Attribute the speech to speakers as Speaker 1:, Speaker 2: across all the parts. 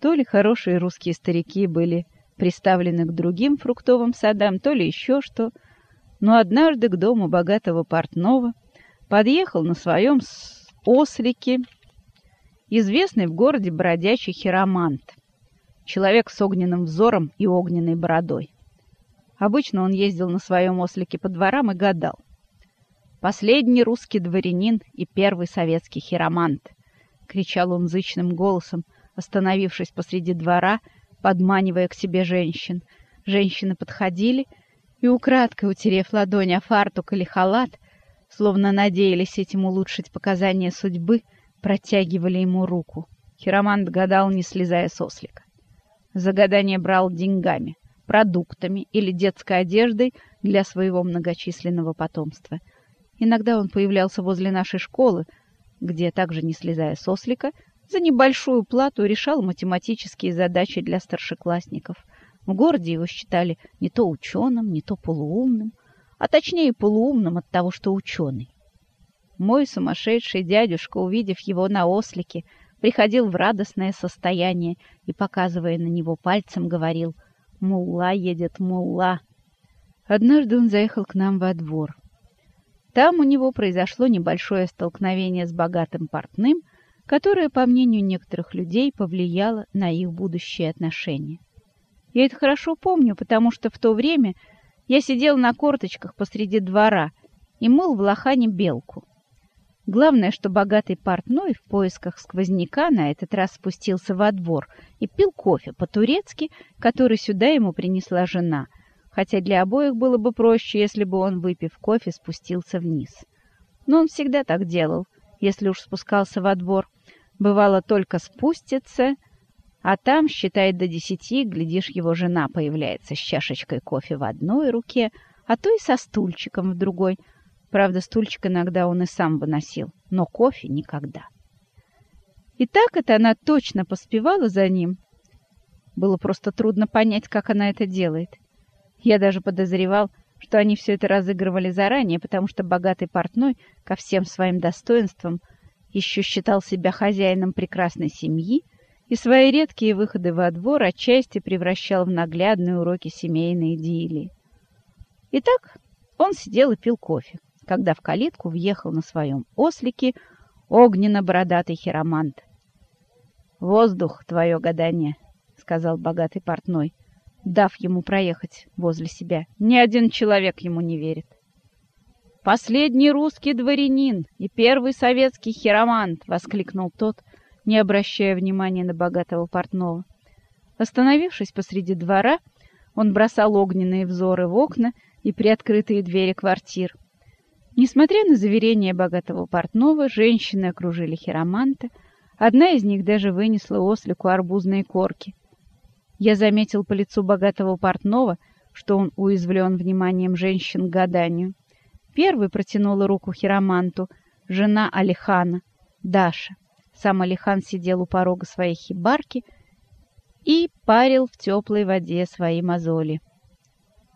Speaker 1: То ли хорошие русские старики были приставлены к другим фруктовым садам, то ли еще что. Но однажды к дому богатого портного подъехал на своем ослике известный в городе бродячий хиромант, человек с огненным взором и огненной бородой. Обычно он ездил на своем ослике по дворам и гадал. «Последний русский дворянин и первый советский хиромант!» — кричал он зычным голосом, остановившись посреди двора, подманивая к себе женщин. Женщины подходили и, украдкой утерев ладонь о фартук или халат, словно надеялись этим улучшить показания судьбы, протягивали ему руку. Хиромант гадал, не слезая с ослика. За гадание брал деньгами, продуктами или детской одеждой для своего многочисленного потомства. Иногда он появлялся возле нашей школы, где, также не слезая с ослика, за небольшую плату решал математические задачи для старшеклассников. В городе его считали не то ученым, не то полуумным, а точнее полуумным от того, что ученый. Мой сумасшедший дядюшка, увидев его на ослике, приходил в радостное состояние и, показывая на него пальцем, говорил «Мулла едет, мулла». Однажды он заехал к нам во двор. Там у него произошло небольшое столкновение с богатым портным, которое, по мнению некоторых людей, повлияло на их будущие отношения. Я это хорошо помню, потому что в то время я сидел на корточках посреди двора и мыл в лохане белку. Главное, что богатый портной в поисках сквозняка на этот раз спустился во двор и пил кофе по-турецки, который сюда ему принесла жена, хотя для обоих было бы проще, если бы он, выпив кофе, спустился вниз. Но он всегда так делал, если уж спускался во двор. Бывало, только спустится, а там, считает до десяти, глядишь, его жена появляется с чашечкой кофе в одной руке, а то и со стульчиком в другой. Правда, стульчик иногда он и сам выносил, но кофе никогда. И так это она точно поспевала за ним. Было просто трудно понять, как она это делает. Я даже подозревал, что они все это разыгрывали заранее, потому что богатый портной ко всем своим достоинствам еще считал себя хозяином прекрасной семьи, и свои редкие выходы во двор отчасти превращал в наглядные уроки семейной идиллии. Итак, он сидел и пил кофе, когда в калитку въехал на своем ослике огненно-бородатый хиромант. «Воздух, твое гадание», — сказал богатый портной, дав ему проехать возле себя. Ни один человек ему не верит. «Последний русский дворянин и первый советский хиромант!» — воскликнул тот, не обращая внимания на богатого портного. Остановившись посреди двора, он бросал огненные взоры в окна и приоткрытые двери квартир. Несмотря на заверения богатого портного, женщины окружили хироманта, одна из них даже вынесла ослику арбузные корки. Я заметил по лицу богатого портного, что он уязвлен вниманием женщин к гаданию. Первой протянула руку хироманту жена Алихана, Даша. Сам Алихан сидел у порога своей хибарки и парил в теплой воде свои мозоли.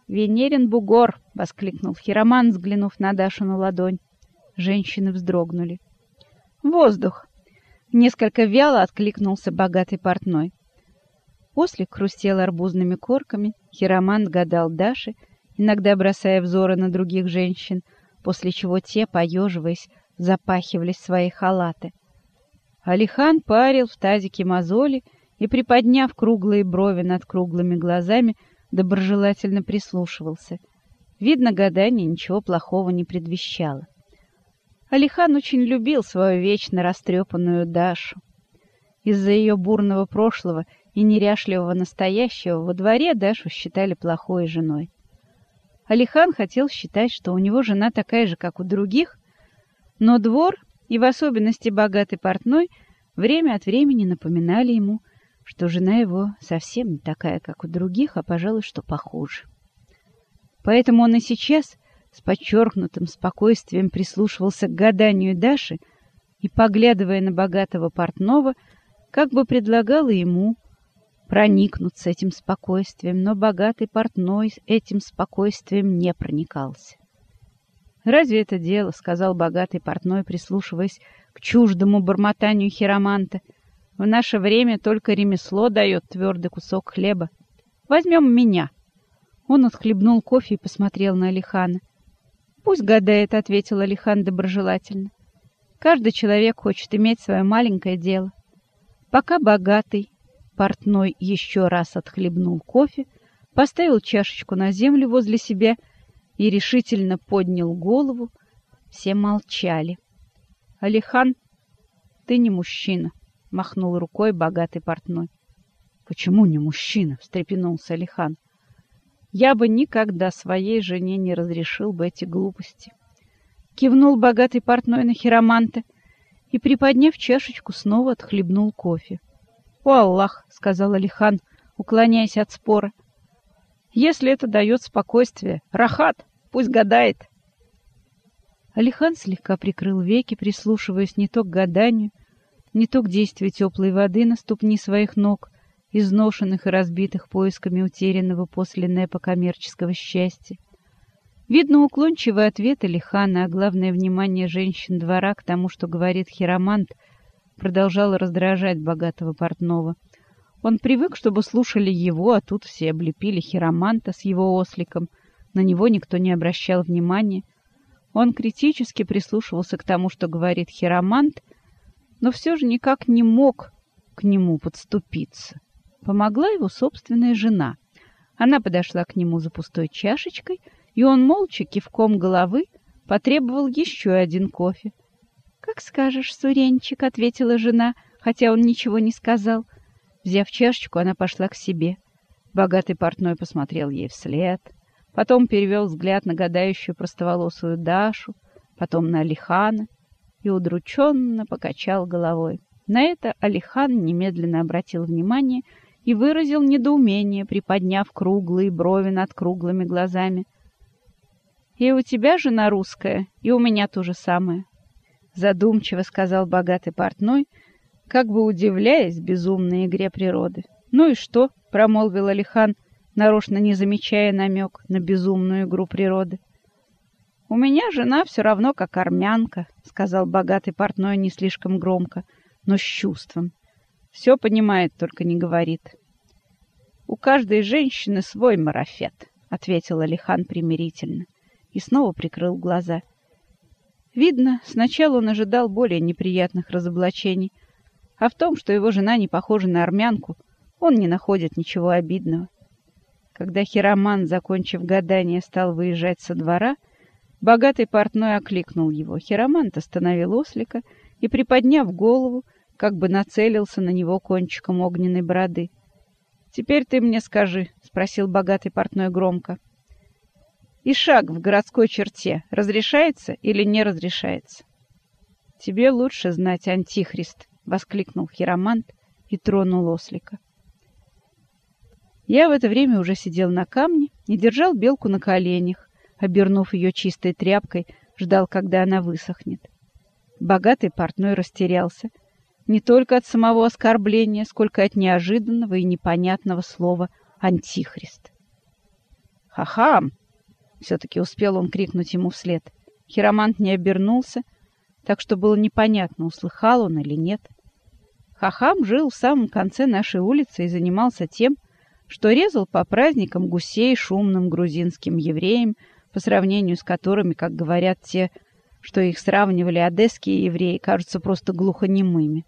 Speaker 1: «Венерин бугор!» — воскликнул Хироман, взглянув на Дашину ладонь. Женщины вздрогнули. «Воздух!» — несколько вяло откликнулся богатый портной. Ослик хрустел арбузными корками, Хироман гадал Даше, иногда бросая взоры на других женщин, после чего те, поеживаясь, запахивались свои халаты. Алихан парил в тазике мозоли и, приподняв круглые брови над круглыми глазами, доброжелательно прислушивался. Видно, гадание ничего плохого не предвещало. Алихан очень любил свою вечно растрепанную Дашу. Из-за ее бурного прошлого и неряшливого настоящего во дворе Дашу считали плохой женой. Алихан хотел считать, что у него жена такая же, как у других, но двор и в особенности богатый портной, время от времени напоминали ему, что жена его совсем не такая, как у других, а, пожалуй, что похуже. Поэтому он и сейчас с подчеркнутым спокойствием прислушивался к гаданию Даши и, поглядывая на богатого портного, как бы предлагал ему проникнуться этим спокойствием, но богатый портной этим спокойствием не проникался. «Разве это дело?» — сказал богатый портной, прислушиваясь к чуждому бормотанию хироманта. В наше время только ремесло дает твердый кусок хлеба. Возьмем меня. Он отхлебнул кофе и посмотрел на Алихана. «Пусть гадает», — ответил Алихан доброжелательно. «Каждый человек хочет иметь свое маленькое дело. Пока богатый портной еще раз отхлебнул кофе, поставил чашечку на землю возле себя и решительно поднял голову, все молчали. «Алихан, ты не мужчина», — махнул рукой богатый портной. «Почему не мужчина?» — встрепенулся Алихан. «Я бы никогда своей жене не разрешил бы эти глупости». Кивнул богатый портной на хироманта и, приподняв чашечку, снова отхлебнул кофе. «О, Аллах!» — сказал Алихан, уклоняясь от спора. «Если это дает спокойствие, рахат, пусть гадает». Алихан слегка прикрыл веки, прислушиваясь не то к гаданию, не то к действию теплой воды на ступни своих ног, изношенных и разбитых поисками утерянного после Непа коммерческого счастья. Видно уклончивый ответ Алихана, а главное внимание женщин двора к тому, что говорит хиромант, продолжало раздражать богатого портного. Он привык, чтобы слушали его, а тут все облепили хироманта с его осликом. На него никто не обращал внимания. Он критически прислушивался к тому, что говорит хиромант, но все же никак не мог к нему подступиться. Помогла его собственная жена. Она подошла к нему за пустой чашечкой, и он молча кивком головы потребовал еще один кофе. «Как скажешь, Суренчик», — ответила жена, хотя он ничего не сказал. Взяв чашечку, она пошла к себе. Богатый портной посмотрел ей вслед, потом перевел взгляд на гадающую простоволосую Дашу, потом на Алихана и удрученно покачал головой. На это Алихан немедленно обратил внимание и выразил недоумение, приподняв круглые брови над круглыми глазами. «И у тебя жена русская, и у меня то же самое», — задумчиво сказал богатый портной, как бы удивляясь безумной игре природы. «Ну и что?» — промолвил Алихан, нарочно не замечая намек на безумную игру природы. «У меня жена все равно как армянка», — сказал богатый портной не слишком громко, но с чувством. Все понимает, только не говорит. «У каждой женщины свой марафет», — ответил Алихан примирительно и снова прикрыл глаза. Видно, сначала он ожидал более неприятных разоблачений, а в том, что его жена не похожа на армянку, он не находит ничего обидного. Когда Хироман, закончив гадание, стал выезжать со двора, богатый портной окликнул его. Хиромант остановил ослика и, приподняв голову, как бы нацелился на него кончиком огненной бороды. «Теперь ты мне скажи», — спросил богатый портной громко. «И шаг в городской черте разрешается или не разрешается?» «Тебе лучше знать, Антихрист», — воскликнул хиромант и тронул ослика. Я в это время уже сидел на камне и держал белку на коленях, обернув ее чистой тряпкой, ждал, когда она высохнет. Богатый портной растерялся — не только от самого оскорбления, сколько от неожиданного и непонятного слова «антихрист». «Ха-хам!» — все-таки успел он крикнуть ему вслед. Хиромант не обернулся, так что было непонятно, услыхал он или нет. Хахам жил в самом конце нашей улицы и занимался тем, что резал по праздникам гусей шумным грузинским евреям, по сравнению с которыми, как говорят те, что их сравнивали одесские евреи, кажутся просто глухонемыми.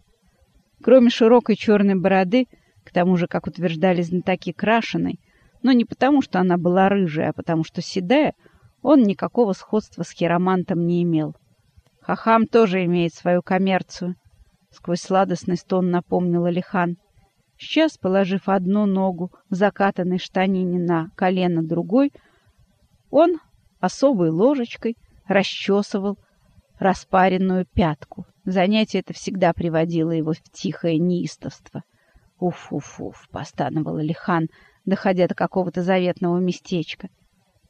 Speaker 1: Кроме широкой черной бороды, к тому же, как утверждали знатоки, крашеной, но не потому, что она была рыжая, а потому что седая, он никакого сходства с хиромантом не имел. Хахам тоже имеет свою коммерцию, — сквозь сладостный стон напомнил Алихан. Сейчас, положив одну ногу в закатанной штанине на колено другой, он особой ложечкой расчесывал распаренную пятку. Занятие это всегда приводило его в тихое неистовство. «Уф-уф-уф!» — постановал Лихан, доходя до какого-то заветного местечка.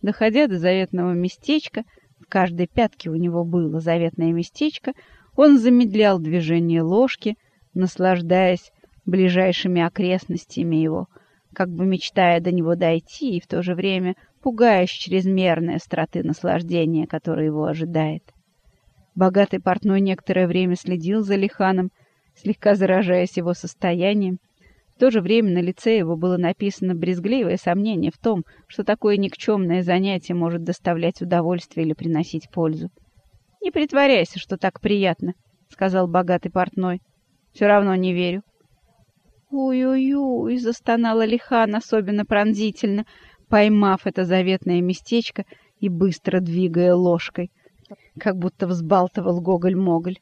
Speaker 1: Доходя до заветного местечка, в каждой пятке у него было заветное местечко, он замедлял движение ложки, наслаждаясь ближайшими окрестностями его, как бы мечтая до него дойти и в то же время пугаясь чрезмерной остроты наслаждения, которое его ожидает. Богатый портной некоторое время следил за Лиханом слегка заражаясь его состоянием. То же время на лице его было написано брезгливое сомнение в том, что такое никчемное занятие может доставлять удовольствие или приносить пользу. «Не притворяйся, что так приятно», — сказал богатый портной. «Все равно не верю». «Ой-ой-ой!» — застонала Лихан особенно пронзительно, поймав это заветное местечко и быстро двигая ложкой, как будто взбалтывал Гоголь-Моголь.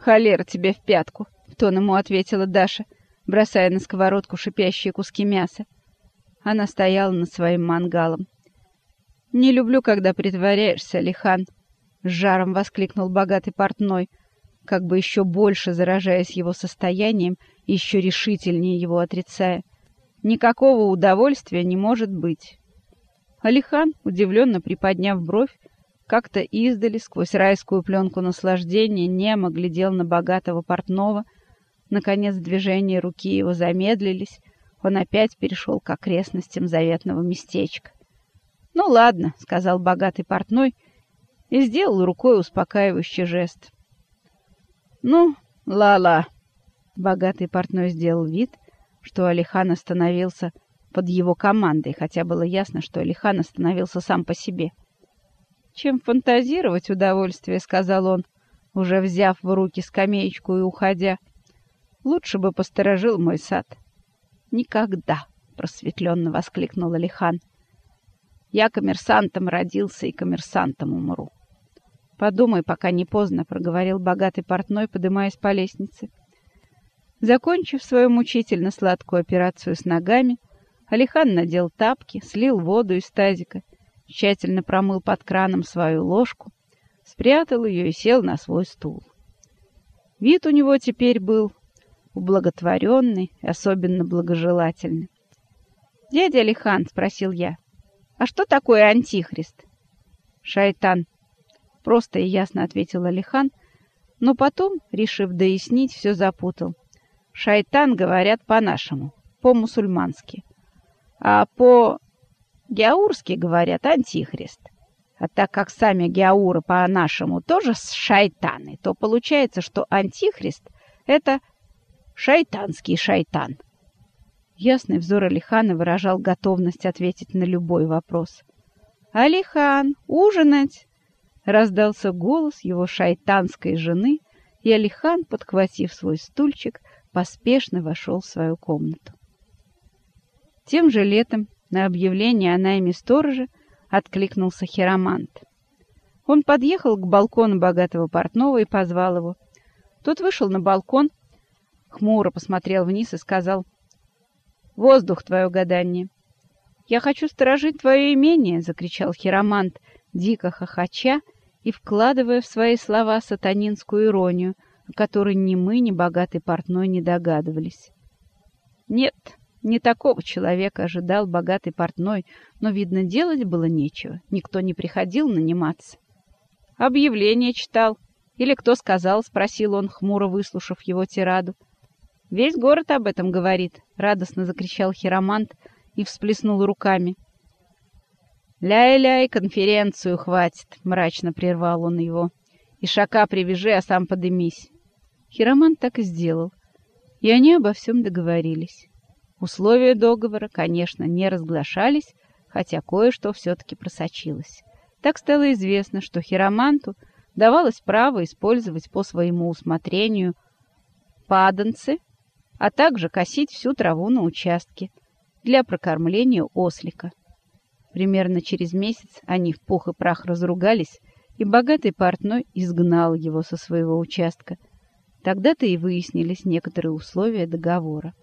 Speaker 1: «Холера тебе в пятку!» — тон ему ответила Даша, бросая на сковородку шипящие куски мяса. Она стояла над своим мангалом. «Не люблю, когда притворяешься, Лихан!» — с жаром воскликнул богатый портной, как бы еще больше заражаясь его состоянием и еще решительнее его отрицая. «Никакого удовольствия не может быть!» Алихан, удивленно приподняв бровь, как-то издали, сквозь райскую пленку наслаждения, немо глядел на богатого портного. Наконец движения руки его замедлились, он опять перешел к окрестностям заветного местечка. «Ну ладно», — сказал богатый портной и сделал рукой успокаивающий жест. «Ну, ла-ла», — богатый портной сделал вид, что Алихан остановился под его командой, хотя было ясно, что Алихан остановился сам по себе. — чем фантазировать удовольствие, — сказал он, уже взяв в руки скамеечку и уходя. Лучше бы посторожил мой сад. Никогда, — просветленно воскликнул Алихан. Я коммерсантом родился и коммерсантом умру. Подумай, пока не поздно, — проговорил богатый портной, подымаясь по лестнице. Закончив свою мучительно сладкую операцию с ногами, Алихан надел тапки, слил воду из тазика — тщательно промыл под краном свою ложку, спрятал ее и сел на свой стул. Вид у него теперь был ублаготворенный особенно благожелательный. «Дядя Алихан», — спросил я, — «а что такое антихрист?» «Шайтан», — просто и ясно ответил Алихан, но потом, решив дояснить, все запутал. «Шайтан, говорят, по-нашему, по-мусульмански, а по Геаурски, говорят, антихрист. А так как сами геауры по-нашему тоже шайтаны, то получается, что антихрист — это шайтанский шайтан. Ясный взор Алихана выражал готовность ответить на любой вопрос. «Алихан, ужинать!» — раздался голос его шайтанской жены, и Алихан, подхватив свой стульчик, поспешно вошел в свою комнату. Тем же летом на объявление о найме сторожа откликнулся хиромант. Он подъехал к балкону богатого портного и позвал его. Тот вышел на балкон, хмуро посмотрел вниз и сказал, «Воздух, твое гадание!» «Я хочу сторожить твое имение!» — закричал хиромант, дико хохоча и вкладывая в свои слова сатанинскую иронию, о которой ни мы, ни богатый портной не догадывались. «Нет!» Не такого человека ожидал богатый портной, но, видно, делать было нечего. Никто не приходил наниматься. «Объявление читал. Или кто сказал?» — спросил он, хмуро выслушав его тираду. «Весь город об этом говорит», — радостно закричал хиромант и всплеснул руками. «Ляй-ляй, конференцию хватит», — мрачно прервал он его. «И шака привяжи, а сам подымись». Хиромант так и сделал, и они обо всем договорились. Условия договора, конечно, не разглашались, хотя кое-что все-таки просочилось. Так стало известно, что хироманту давалось право использовать по своему усмотрению паданцы, а также косить всю траву на участке для прокормления ослика. Примерно через месяц они в пух и прах разругались, и богатый портной изгнал его со своего участка. Тогда-то и выяснились некоторые условия договора.